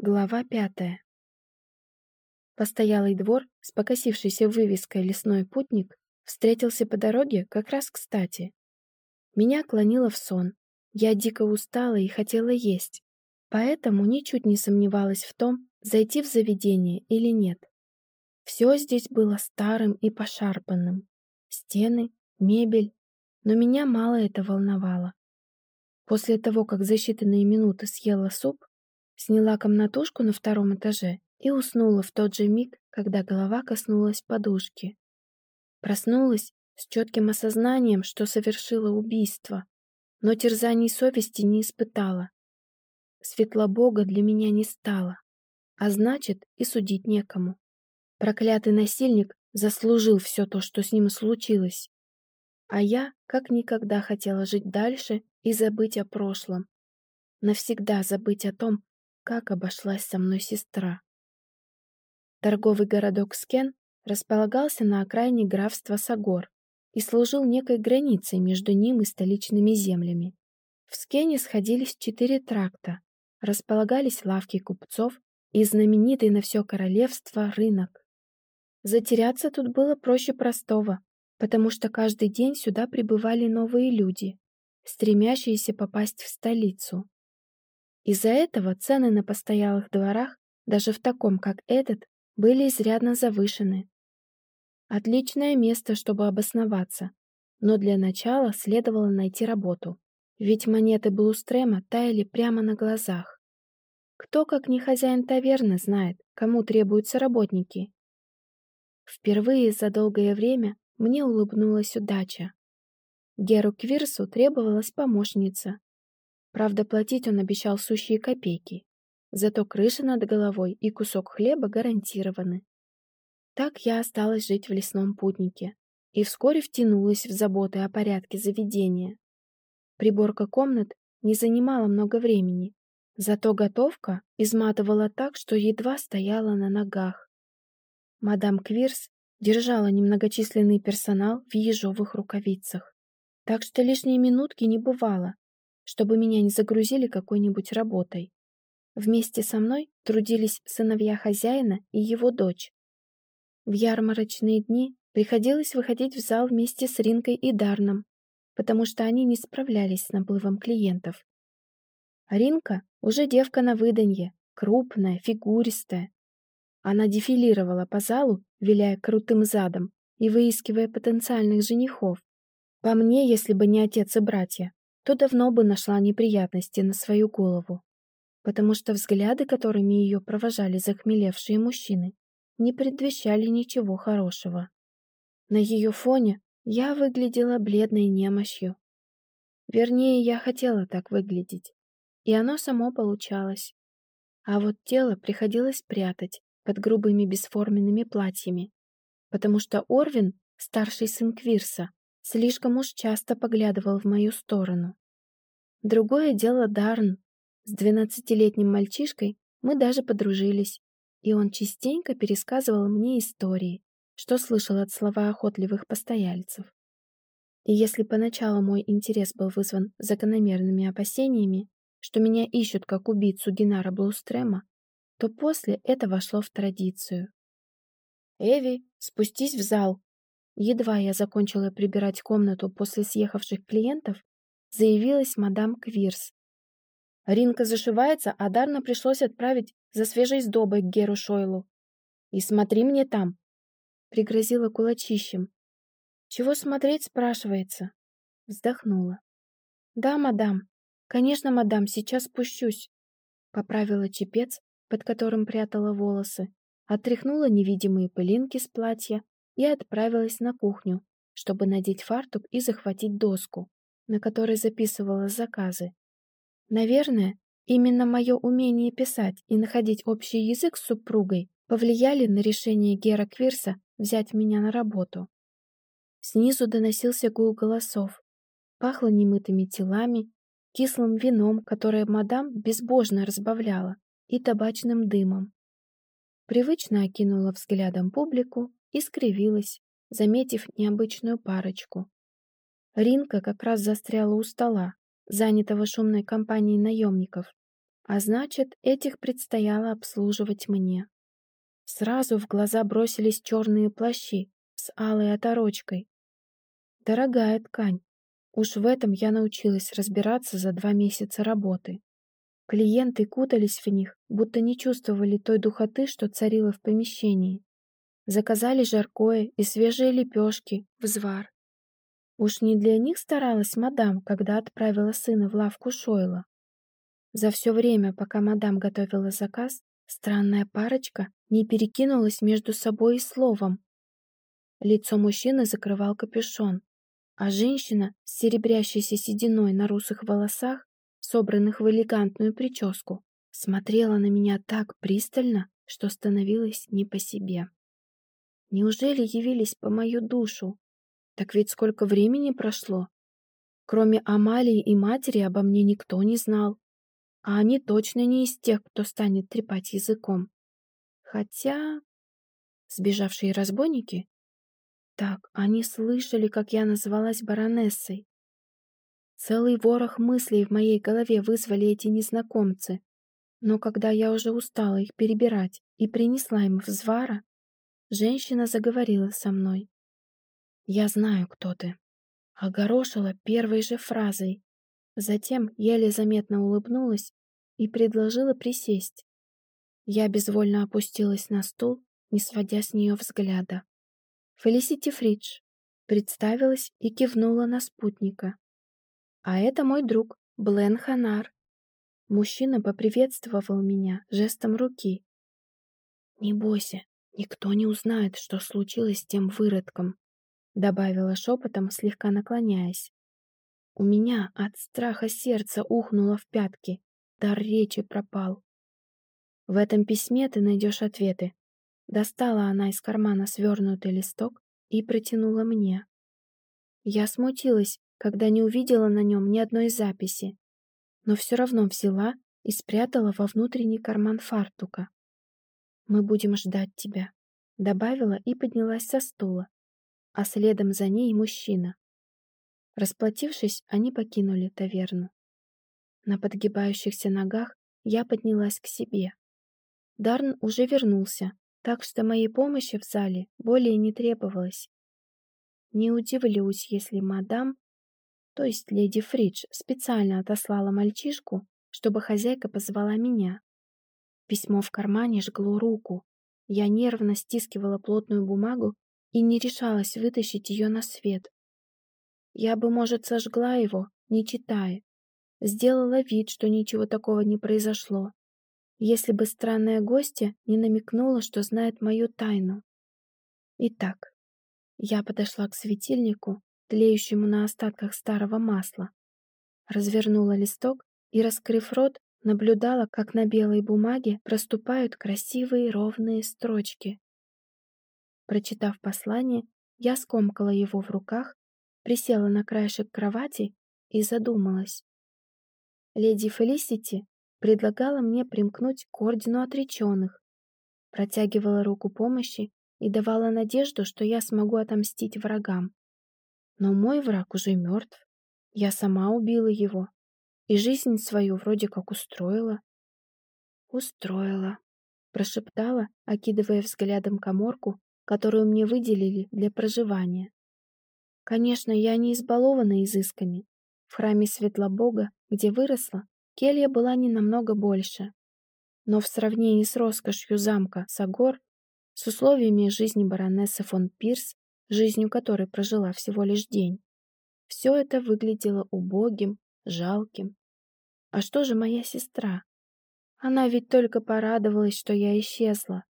Глава пятая. Постоялый двор с покосившейся вывеской «Лесной путник» встретился по дороге как раз кстати. Меня клонило в сон. Я дико устала и хотела есть, поэтому ничуть не сомневалась в том, зайти в заведение или нет. Все здесь было старым и пошарпанным. Стены, мебель, но меня мало это волновало. После того, как за считанные минуты съела суп, Сняла комнатушку на втором этаже и уснула в тот же миг, когда голова коснулась подушки. Проснулась с четким осознанием, что совершила убийство, но терзаний совести не испытала. Светлобога для меня не стало, а значит и судить некому. Проклятый насильник заслужил все то, что с ним случилось. А я как никогда хотела жить дальше и забыть о прошлом. Навсегда забыть о том, как обошлась со мной сестра. Торговый городок Скен располагался на окраине графства Сагор и служил некой границей между ним и столичными землями. В Скене сходились четыре тракта, располагались лавки купцов и знаменитый на все королевство рынок. Затеряться тут было проще простого, потому что каждый день сюда прибывали новые люди, стремящиеся попасть в столицу. Из-за этого цены на постоялых дворах, даже в таком, как этот, были изрядно завышены. Отличное место, чтобы обосноваться, но для начала следовало найти работу, ведь монеты Блустрема таяли прямо на глазах. Кто, как не хозяин таверны, знает, кому требуются работники. Впервые за долгое время мне улыбнулась удача. Геру Квирсу требовалась помощница, Правда, платить он обещал сущие копейки. Зато крыша над головой и кусок хлеба гарантированы. Так я осталась жить в лесном путнике и вскоре втянулась в заботы о порядке заведения. Приборка комнат не занимала много времени, зато готовка изматывала так, что едва стояла на ногах. Мадам Квирс держала немногочисленный персонал в ежовых рукавицах, так что лишние минутки не бывало, чтобы меня не загрузили какой-нибудь работой. Вместе со мной трудились сыновья хозяина и его дочь. В ярмарочные дни приходилось выходить в зал вместе с Ринкой и Дарном, потому что они не справлялись с наплывом клиентов. Ринка уже девка на выданье, крупная, фигуристая. Она дефилировала по залу, виляя крутым задом и выискивая потенциальных женихов. По мне, если бы не отец и братья, то давно бы нашла неприятности на свою голову, потому что взгляды, которыми ее провожали захмелевшие мужчины, не предвещали ничего хорошего. На ее фоне я выглядела бледной немощью. Вернее, я хотела так выглядеть, и оно само получалось. А вот тело приходилось прятать под грубыми бесформенными платьями, потому что Орвин, старший сын Квирса, слишком уж часто поглядывал в мою сторону. Другое дело Дарн. С двенадцатилетним мальчишкой мы даже подружились, и он частенько пересказывал мне истории, что слышал от слова охотливых постояльцев. И если поначалу мой интерес был вызван закономерными опасениями, что меня ищут как убийцу Динара Блустрема, то после это вошло в традицию. «Эви, спустись в зал!» Едва я закончила прибирать комнату после съехавших клиентов, заявилась мадам Квирс. Ринка зашивается, а Дарна пришлось отправить за свежей сдобой к Геру Шойлу. «И смотри мне там!» Пригрозила кулачищем. «Чего смотреть?» спрашивается. Вздохнула. «Да, мадам. Конечно, мадам, сейчас спущусь». Поправила чепец, под которым прятала волосы, отряхнула невидимые пылинки с платья и отправилась на кухню, чтобы надеть фартук и захватить доску, на которой записывала заказы. Наверное, именно мое умение писать и находить общий язык с супругой повлияли на решение Гера Квирса взять меня на работу. Снизу доносился гул голосов. Пахло немытыми телами, кислым вином, которое мадам безбожно разбавляла, и табачным дымом. Привычно окинула взглядом публику и скривилась, заметив необычную парочку. Ринка как раз застряла у стола, занятого шумной компанией наемников, А значит, этих предстояло обслуживать мне. Сразу в глаза бросились черные плащи с алой оторочкой. Дорогая ткань. Уж в этом я научилась разбираться за два месяца работы. Клиенты кутались в них, будто не чувствовали той духоты, что царила в помещении. Заказали жаркое и свежие лепешки, взвар. Уж не для них старалась мадам, когда отправила сына в лавку Шойла. За все время, пока мадам готовила заказ, странная парочка не перекинулась между собой и словом. Лицо мужчины закрывал капюшон, а женщина с серебрящейся сединой на русых волосах собранных в элегантную прическу, смотрела на меня так пристально, что становилось не по себе. Неужели явились по мою душу? Так ведь сколько времени прошло? Кроме Амалии и матери обо мне никто не знал. А они точно не из тех, кто станет трепать языком. Хотя... Сбежавшие разбойники? Так, они слышали, как я называлась баронессой. Целый ворох мыслей в моей голове вызвали эти незнакомцы. Но когда я уже устала их перебирать и принесла им взвара, женщина заговорила со мной. «Я знаю, кто ты», — огорошила первой же фразой. Затем еле заметно улыбнулась и предложила присесть. Я безвольно опустилась на стул, не сводя с нее взгляда. Фелисити Фридж представилась и кивнула на спутника. А это мой друг, Блен Ханар. Мужчина поприветствовал меня жестом руки. «Не бойся, никто не узнает, что случилось с тем выродком», добавила шепотом, слегка наклоняясь. У меня от страха сердце ухнуло в пятки, дар речи пропал. В этом письме ты найдешь ответы. Достала она из кармана свернутый листок и протянула мне. Я смутилась, когда не увидела на нем ни одной записи, но все равно взяла и спрятала во внутренний карман фартука. «Мы будем ждать тебя», — добавила и поднялась со стула, а следом за ней мужчина. Расплатившись, они покинули таверну. На подгибающихся ногах я поднялась к себе. Дарн уже вернулся, так что моей помощи в зале более не требовалось. Не удивлюсь, если мадам то есть леди Фридж специально отослала мальчишку, чтобы хозяйка позвала меня. Письмо в кармане жгло руку. Я нервно стискивала плотную бумагу и не решалась вытащить ее на свет. Я бы, может, сожгла его, не читая. Сделала вид, что ничего такого не произошло. Если бы странная гостья не намекнула, что знает мою тайну. Итак, я подошла к светильнику тлеющему на остатках старого масла. Развернула листок и, раскрыв рот, наблюдала, как на белой бумаге проступают красивые ровные строчки. Прочитав послание, я скомкала его в руках, присела на краешек кровати и задумалась. Леди Фелисити предлагала мне примкнуть к ордену отреченных, протягивала руку помощи и давала надежду, что я смогу отомстить врагам. Но мой враг уже мертв. Я сама убила его. И жизнь свою вроде как устроила. Устроила, прошептала, окидывая взглядом коморку, которую мне выделили для проживания. Конечно, я не избалована изысками. В храме Светлобога, где выросла, келья была не намного больше. Но в сравнении с роскошью замка Сагор, с условиями жизни баронессы фон Пирс жизнью которой прожила всего лишь день. Все это выглядело убогим, жалким. А что же моя сестра? Она ведь только порадовалась, что я исчезла.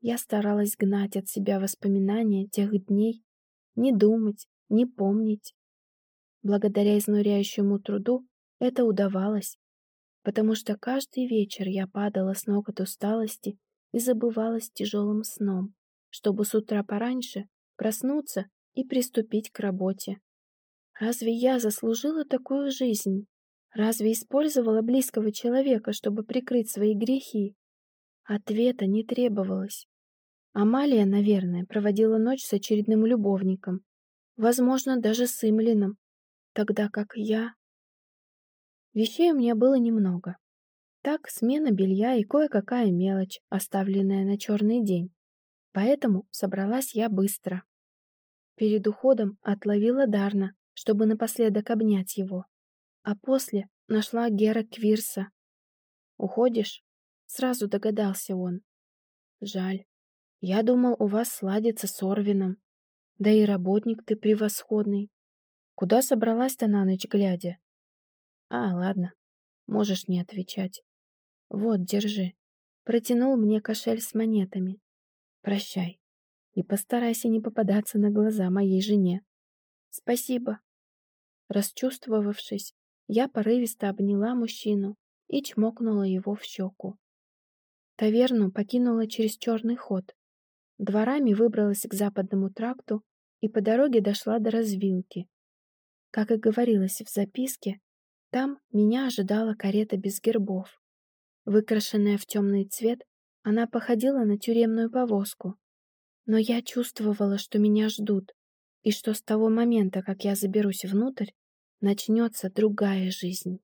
Я старалась гнать от себя воспоминания тех дней, не думать, не помнить. Благодаря изнуряющему труду это удавалось, потому что каждый вечер я падала с ног от усталости и забывалась тяжелым сном, чтобы с утра пораньше проснуться и приступить к работе. Разве я заслужила такую жизнь? Разве использовала близкого человека, чтобы прикрыть свои грехи? Ответа не требовалось. Амалия, наверное, проводила ночь с очередным любовником, возможно, даже с Имлином, тогда как я... Вещей у меня было немного. так смена белья и кое-какая мелочь, оставленная на черный день. Поэтому собралась я быстро. Перед уходом отловила Дарна, чтобы напоследок обнять его. А после нашла Гера Квирса. «Уходишь?» Сразу догадался он. «Жаль. Я думал, у вас сладится с Орвином. Да и работник ты превосходный. Куда собралась-то на ночь глядя? А, ладно, можешь не отвечать. Вот, держи. Протянул мне кошель с монетами. Прощай. И постарайся не попадаться на глаза моей жене. Спасибо. Расчувствовавшись, я порывисто обняла мужчину и чмокнула его в щеку. Таверну покинула через черный ход. Дворами выбралась к западному тракту и по дороге дошла до развилки. Как и говорилось в записке, там меня ожидала карета без гербов. Выкрашенная в темный цвет, она походила на тюремную повозку. Но я чувствовала, что меня ждут, и что с того момента, как я заберусь внутрь, начнется другая жизнь.